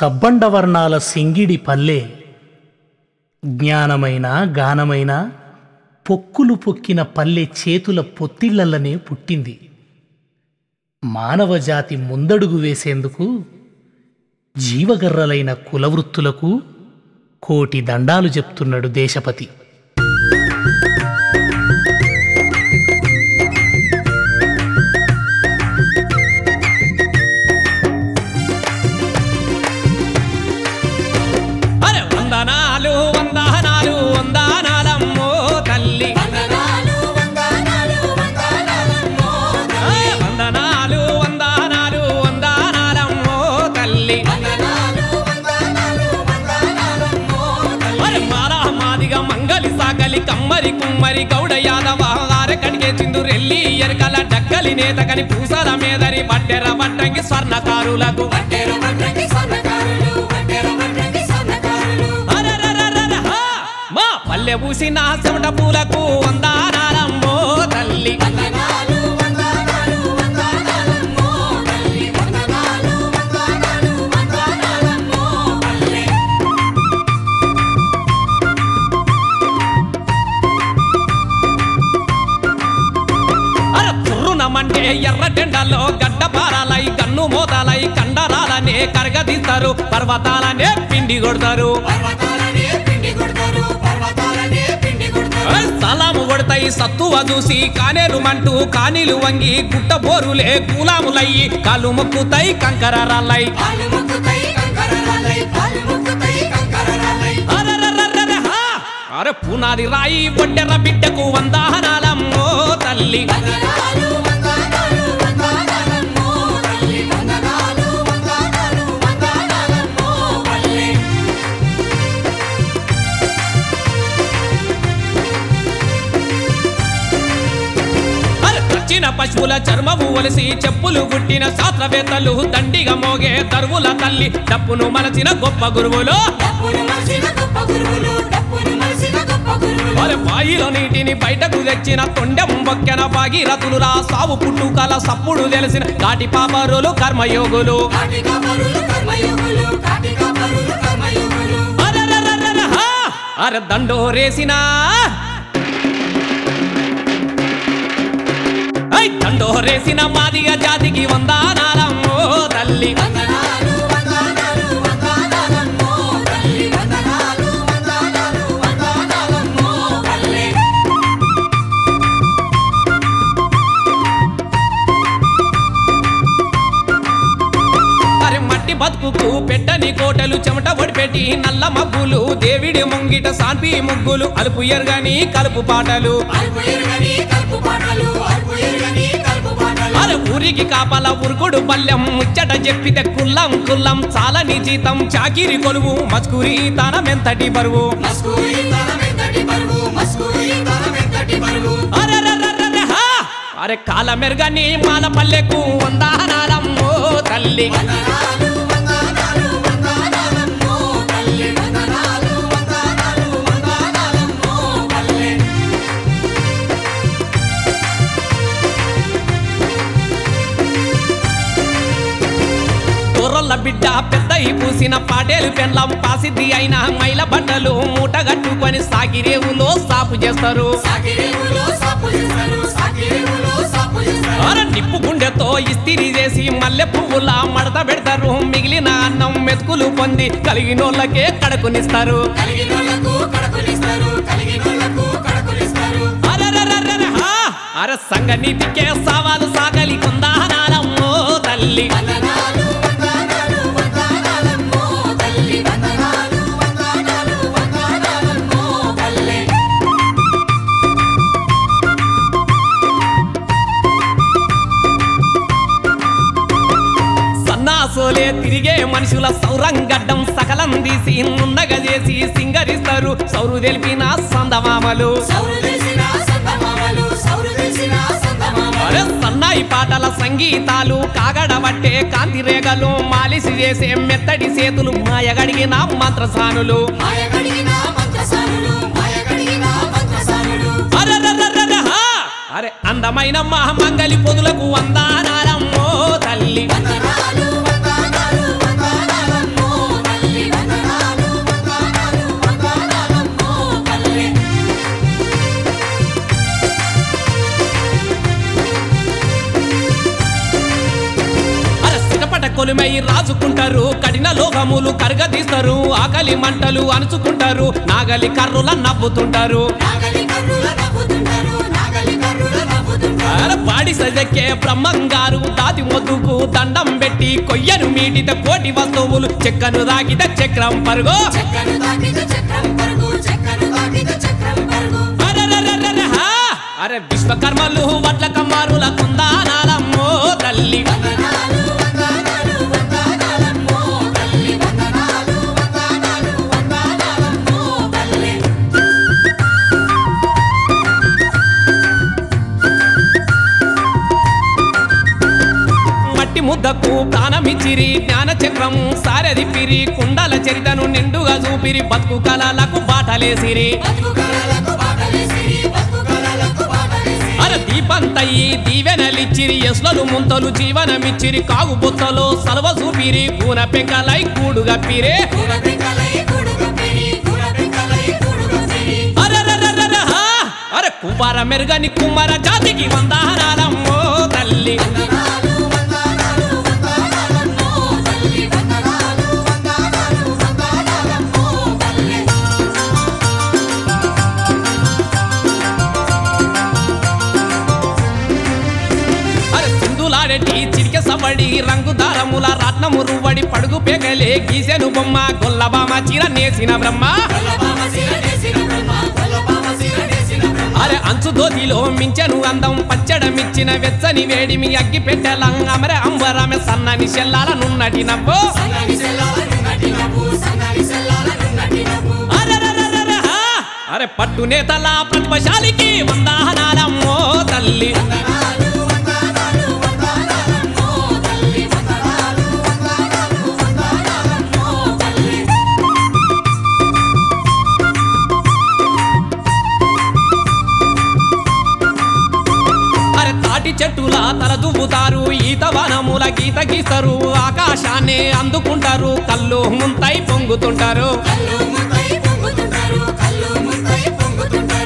సబ్బండవర్ణాల సింగిడి పల్లె. జ్ఞానమైన గానమైన పొక్కులు పొక్కిన పల్లె చేతుల పొత్తిళ్ళనే పుట్టింది. మానవజాతి ముందడుగు వేసేందుకు జీవగర్రలైన కులవృత్తులకు కోటి దండాలు చెప్తున్నాడు దేశపతి. వడ్రంగి స్వర్ణకారులు వడ్డెర వడ్రంగి స్వర్ణకారులు అరరరరర, హా! మా పల్లె పూసిన చెమట పూలకు వందనాలమ్మో తుర్రునమంటే ఎర్రటెండల్లో గడ్డ పారాలై కన్ను మోతాలై కండరాలనే కరగదీస్తారు పర్వతాలనే పిండి కొడతారు. సలాము కొడతాయి సత్తువ చూసి కానేరుమంటూ కానీలు వంగి గుట్ట బోరులే కూలాములయ్యి కాలు మొక్కుతాయి కంకర రాలై! అరే పునాది రాయి ఒడ్డెర బిడ్డకు వందనాలమ్మో తల్లి. పశువుల చర్మము ఒలిసి చెప్పులు గుట్టిన శాస్త్రవేత్తలు దండిగా మోగే తరువుల తల్లి. డప్పును మలచిన గొప్ప గురువులు. బాయిలో నీటిని బయటకు తెచ్చిన తొండెం బొక్కెన భాగీరథులురా సావు పుట్టుకల సప్పుడు తెలిసిన కాటి పాపరులు కర్మయోగులు. కాటిక పరులు దండోరేసిన మాదిగ జాతికి వందానాలమ్మో చెమట ఒడిపెట్టి నల్ల మబ్బులు దేవిడి ముంగిట సాన్పి ముగ్గులు అలుపు ఎరగని కలుపు పాటలు. అరే ఊరికి కాపల ఉరుకుడు పల్లెం ముచ్చట చెప్పితే కుల్లం కుల్లం చాలని జీతం చాకిరి కొలువు మస్కూరి తనమెంతటి బరువు! అరే కాల మెరుగని మాల పల్లెకు వందానాలమ్మో తల్లి. బిడ్డ పెద్దయి పూసిన పాటేలు పెండ్లం పాసిద్ది అయిన మైల బట్టలు మూటగట్టుకొని సాగిరేవులో సాపు చేస్తారు. నిప్పు గుండెతో ఇస్తిరి చేసి మల్లె పువ్వులా మడత పెడతారు. మిగిలిన అన్నం మెతుకులు పొంది కలిగినోళ్ళకే కడకునిస్తారు! అర సంగ నీతికే సవాలు సాగలి కొందానాలమ్మో తల్లి. మనుషుల సౌరంగడ్డం సకలం తీసి నున్నగ చేసి సింగరిస్తారు. సౌరు తెలిపిన సందమామలు. సన్నాయి పాటల సంగీతాలు కాగడబట్టే కాంతి రేగలు మాలిసి చేసే మెత్తడి చేతులు మాయగడిగిన మంత్రసానులు! అరే అందమైన మహమంగలి పొదులకు వందానాలమ్మో కొలిమై రాజుకుంటారు. కఠిన లోహములు కరగదీస్తారు. ఆకలి మంటలు అణుచుకుంటారు. నాగలి కర్రుల నవ్వుతుంటారు. పాడి సజకే బ్రహ్మంగారు దాది మొద్దుకు దండం పెట్టి కొయ్యను మీటిత కోటి వస్తువులు. చెక్కను దాకిత చక్రం పరుగో! అరే విశ్వకర్మలు వడ్ల కమ్మారుల కుందానాలమ్మో తల్లి. ముద్దకు ప్రాణమిచిరి జ్ఞాన చక్రము పిరి కుండల చరితను నిండుగా చూపిరి బతుకు కళలకు బాటలేసిరి. అర దీపంతయ్యి దీవెనలిచ్చిరి ఎస్లలు ముంతలు జీవనమిచ్చిరి కాగు బుత్తలో సలవ చూపిరి కూన పెంకలై కూడు గప్పిరే కూర అరే కుమార మెరుగని కుమార జాతికి వందారాలమ్మో తల్లి. సింధులాడటి చిరిక సవడి రంగు దారముల రత్నము రువ్వడి పడుగు పెగలే గీసెను బొమ్మ గొల్లబామ చీర నేసిన బ్రహ్మ. అరే అంచు దోతిలో మించెను అందం పచ్చడమిచ్చిన వెచ్చని వేడిమి అగ్గి పెట్టెలంగమరే అంబరమె సన్నని చెల్లాల నున్నటి నవ్వు. అరే పట్టు నేతల ప్రతిభశాలికి వందాహనాలం. వనముల ఆకాశాన్ని అందుకుంటారు కళ్ళు ముంతై పొంగుతుంటారు.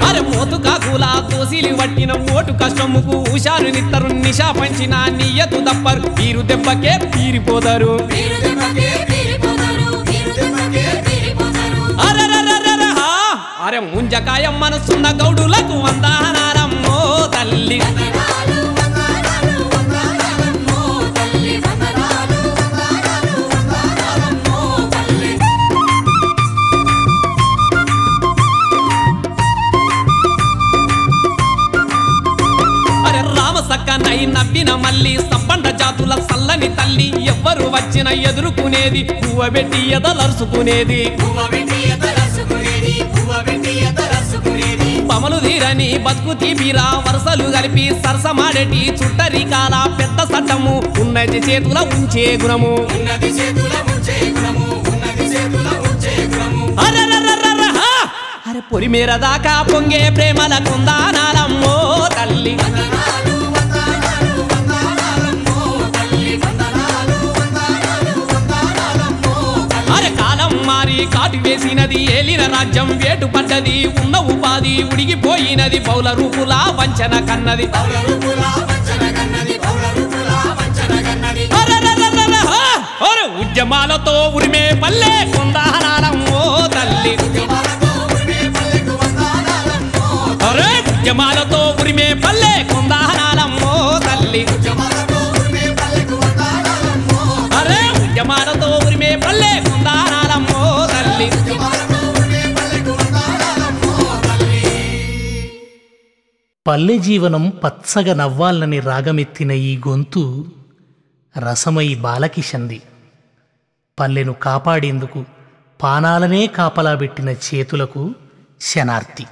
అరే మోతు కాకుల తోసిలి పట్టిన ఓటు కష్టముకు హుషారు నిత్తరు నిషా పంచిన నియతు దప్పరు వీరు దెబ్బకే తీరిపోతారు. అరే ముంజకాయ మనసున్న గౌడులకు వందనారమ్మో తల్లి. రామ నవ్విన మల్లి సంబండ జాతుల సల్లని తల్లి ఎవ్వరు వచ్చిన ఎదుర్కొనేది పువ్వబెట్టి ఎదలరుచుకునేది పువ్వ పమలు తీరని బతుకు తీపిరా వరుసలు కలిపి సరసమాడేటి చుట్టరికాల పెద్ద సట్టము ఉన్నది చేతుల ఉంచే గుణము. ఉన్నది చేతుల గుణము ఉన్నది చేతుల గుణము దాకా పొంగే ప్రేమల కుందానాలమ్మో తల్లి. కాటి కాటి వేసినది ఏలిన రాజ్యం వేటు పడ్డది ఉన్న ఉపాధి ఉడిగిపోయినది పౌల రూపులా వంచన కన్నది. ఉద్యమాలతో ఉరిమే పల్లె కుందానాలమ్మో తల్లి. పల్లె జీవనం పచ్చగా నవ్వాలని రాగమెత్తిన ఈ గొంతు రసమై బాలకిషంది పల్లెను కాపాడేందుకు పానాలనే కాపలాబెట్టిన చేతులకు శనార్తి.